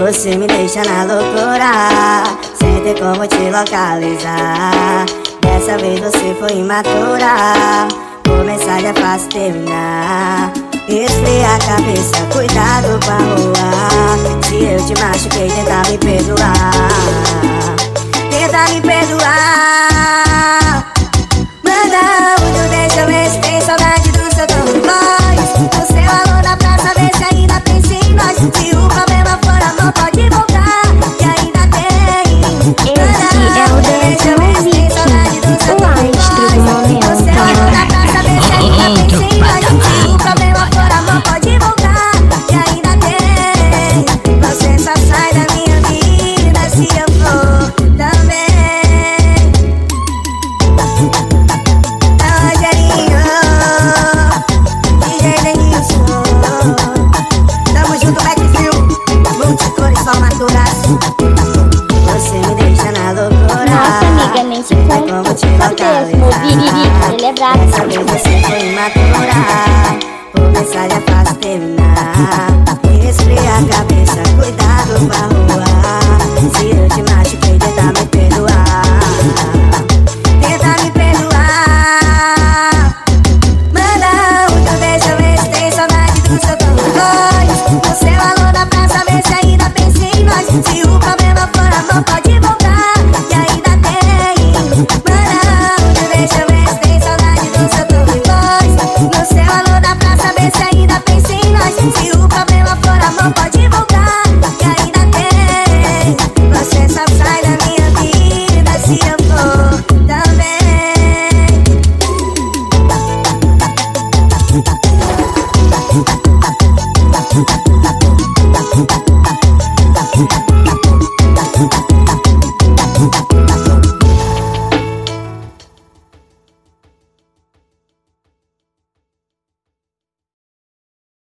Você me deixa na loucura, sem ter como te localizar. Dessa vez você foi imatura, por mensagem é fácil terminar. Esfria a cabeça, cuidado com a rua. Se eu te machuquei, tenta me perdoar. Tenta me perdoar. Manda áudio, deixa eu ver tem saudade do seu de voz. O seu alô na praça, vê se ainda pensa em nós. mesmo vivi celebrar Dessa vez você foi imatura Conversar já faz terminar Esfria a cabeça, cuidado com a rua Se eu te machuquei, tenta me perdoar Tenta me perdoar Manda um teu eu ver se tem saudade do seu tom Oi, no seu alô da praça, vê se ainda pensa em nós Thank you.